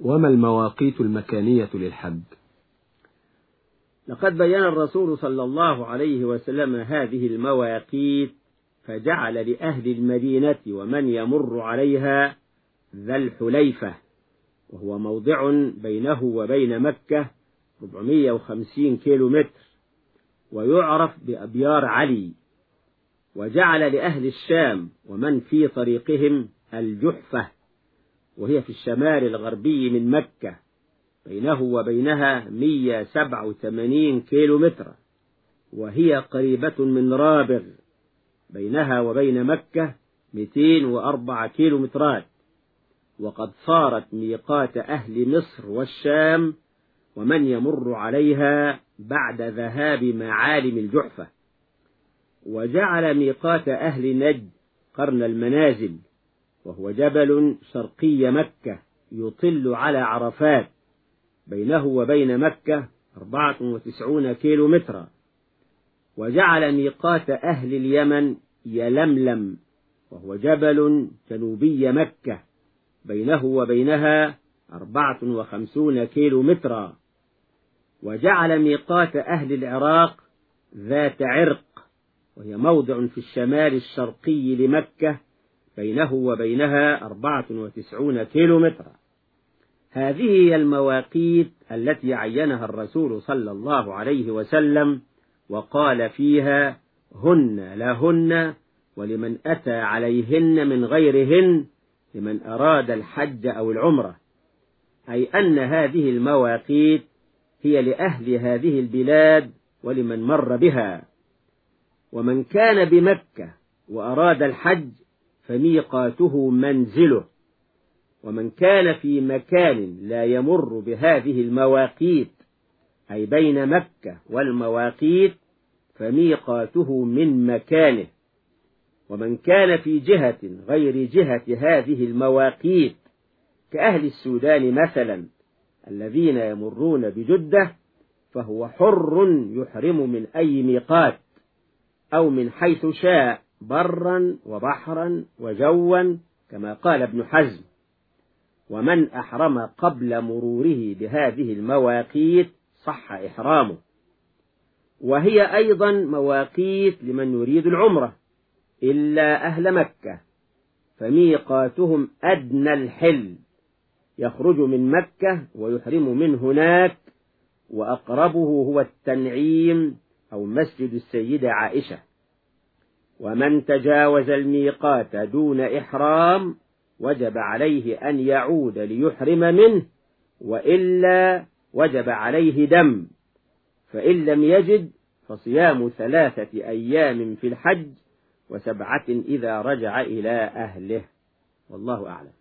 وما المواقيت المكانية للحج لقد بين الرسول صلى الله عليه وسلم هذه المواقيت فجعل لأهل المدينة ومن يمر عليها ذا الحليفة وهو موضع بينه وبين مكة 450 كيلو متر ويعرف بأبيار علي وجعل لأهل الشام ومن في طريقهم الجحفة. وهي في الشمال الغربي من مكة بينه وبينها 187 كيلو متر وهي قريبة من رابغ بينها وبين مكة 204 كيلو مترات وقد صارت ميقات أهل مصر والشام ومن يمر عليها بعد ذهاب معالم الجحفة. وجعل ميقات أهل نجد قرن المنازل وهو جبل شرقي مكة يطل على عرفات بينه وبين مكة أربعة وتسعون كيلو مترا وجعل ميقات أهل اليمن يلملم وهو جبل جنوبي مكة بينه وبينها أربعة وخمسون كيلو مترا وجعل ميقات أهل العراق ذات عرق وهي موضع في الشمال الشرقي لمكة بينه وبينها أربعة وتسعون كيلو مترا هذه هي المواقيت التي عينها الرسول صلى الله عليه وسلم وقال فيها هن لهن ولمن أتى عليهن من غيرهن لمن أراد الحج أو العمرة. أي أن هذه المواقيت هي لأهل هذه البلاد ولمن مر بها. ومن كان بمكة وأراد الحج فميقاته منزله. ومن كان في مكان لا يمر بهذه المواقيت أي بين مكة والمواقيت فميقاته من مكانه. ومن كان في جهة غير جهة هذه المواقيت كأهل السودان مثلا الذين يمرون بجدة فهو حر يحرم من أي ميقات أو من حيث شاء. برا وبحرا وجوا كما قال ابن حزم. ومن أحرم قبل مروره بهذه المواقيت صح إحرامه. وهي أيضا مواقيت لمن يريد العمرة إلا أهل مكة فميقاتهم أدنى الحل. يخرج من مكة ويحرم من هناك وأقربه هو التنعيم أو مسجد السيدة عائشة. ومن تجاوز الميقات دون إحرام وجب عليه أن يعود ليحرم منه وإلا وجب عليه دم. فإن لم يجد فصيام ثلاثة أيام في الحج وسبعة إذا رجع إلى أهله. والله أعلم.